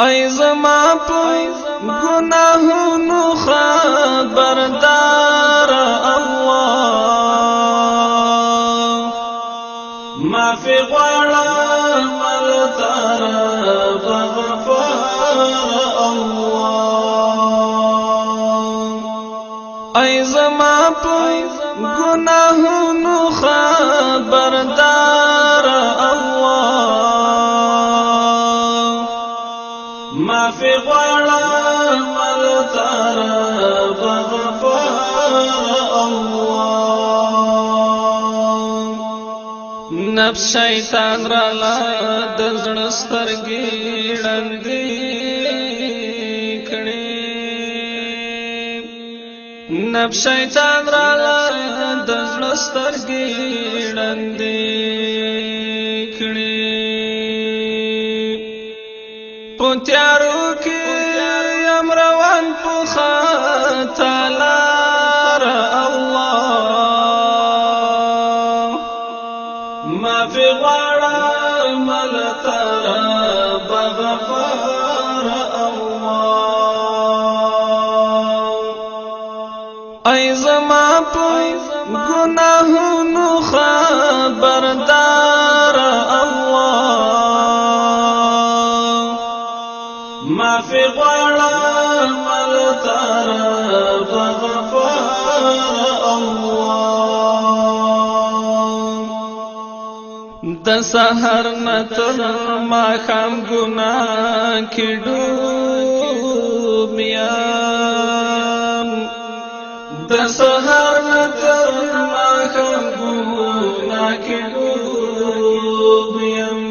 ای زما په گناهونو خبردار الله معفي غواړه ملتر بغفار الله ای زما په گناهونو خبردار معافی غواړم مرتا رب غفار الله نفس شیطان را لا د زړه سترګې ړندې کړې نفس شیطان را لا د زړه سترګې ړندې په تیارو کې یم روان په خطا لار الله ما فی غواړه ملتا بغفار الله ای زما په ګناهونو خبردار سهر الله نتر ما خام گنا کې میاں د نتر ما خام گنا کې میاں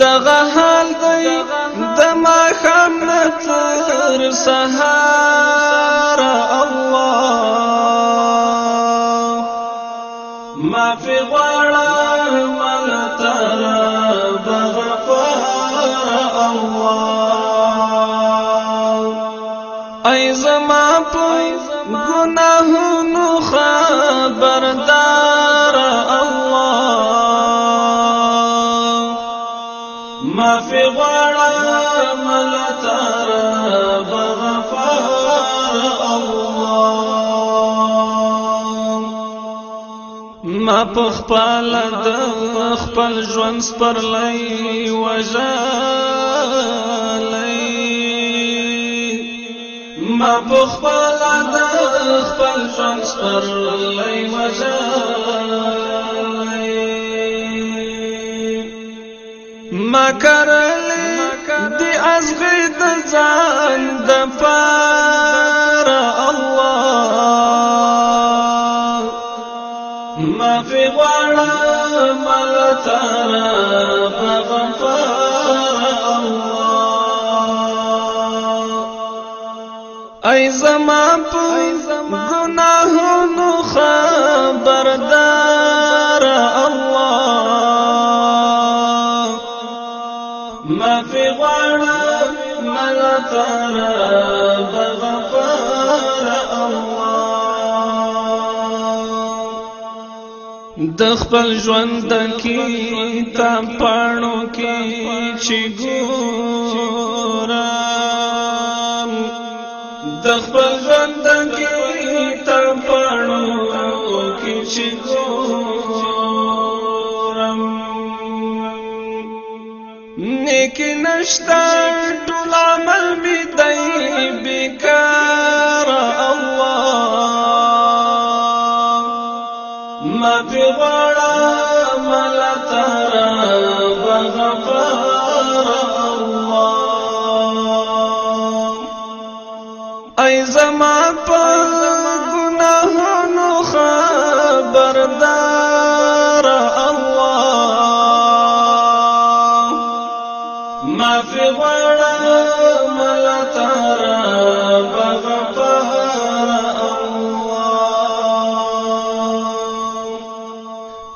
دغه حال دی د ما خام تر سهار الله ما في غواړه مل تر بغفار الله ای زما په ګناهونو خبردار معافی غواړم له تا رب غفار الله ما په خپل د خپل ژوند سپرلې وژلې ما په خپل د خپل ژوند سپرلې وژلې ما کرلی دی از غید ځان د الله ما فی غواړه مل تر بغفار الله ای زمان په ګناهونو خبردار الله د خپل ژوند کې تا پړو کې چې ګورم د خپل ژوند کې تا پړو کې چې ګورم کې نشتا ټول عمل می دای بیکار الله ما دی وړا مل تر بغفر الله ای زما په ګناهونو خبردار غواړم لا تارا بغفار الله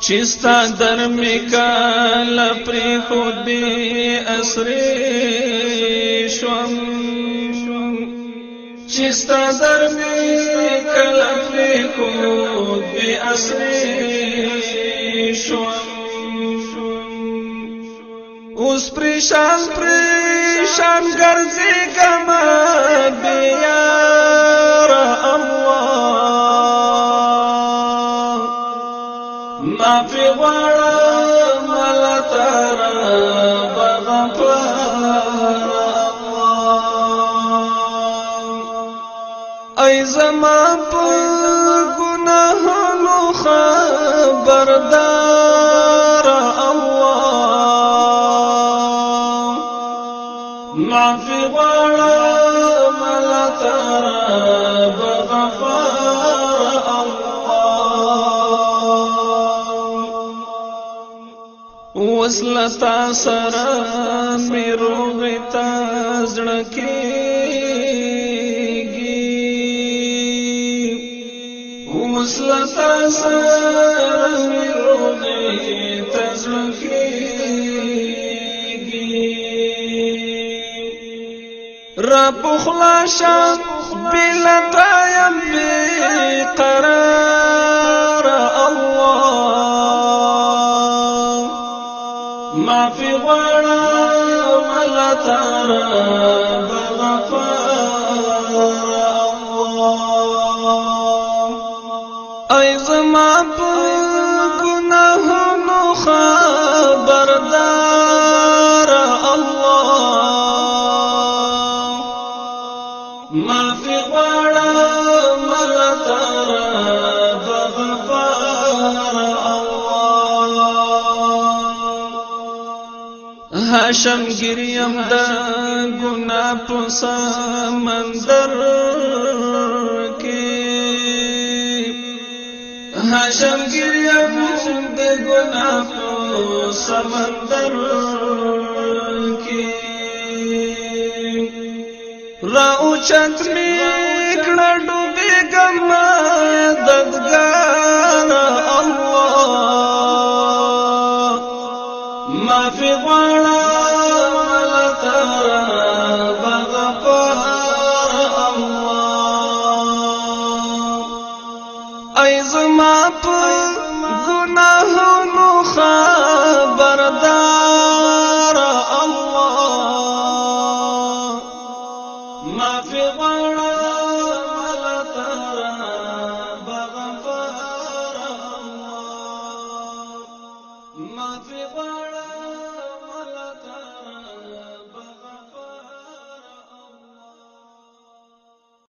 چستا درمی کال پری خودی اسری شوم چستا درمی کال پری خودی اسری شوم اوس پریشان پری شام ګرځي کما بیار الله ما په وسلتا سرا میروغتا زړکیږي وسلتا سرا میروغتا زړکیږي رب خلاص بلتا معافي غرام لا ترى بغفار الله شم گریم د ګنا په سمندر کې هاشم گریم د ګنا په سمندر کې را اوچت می کړه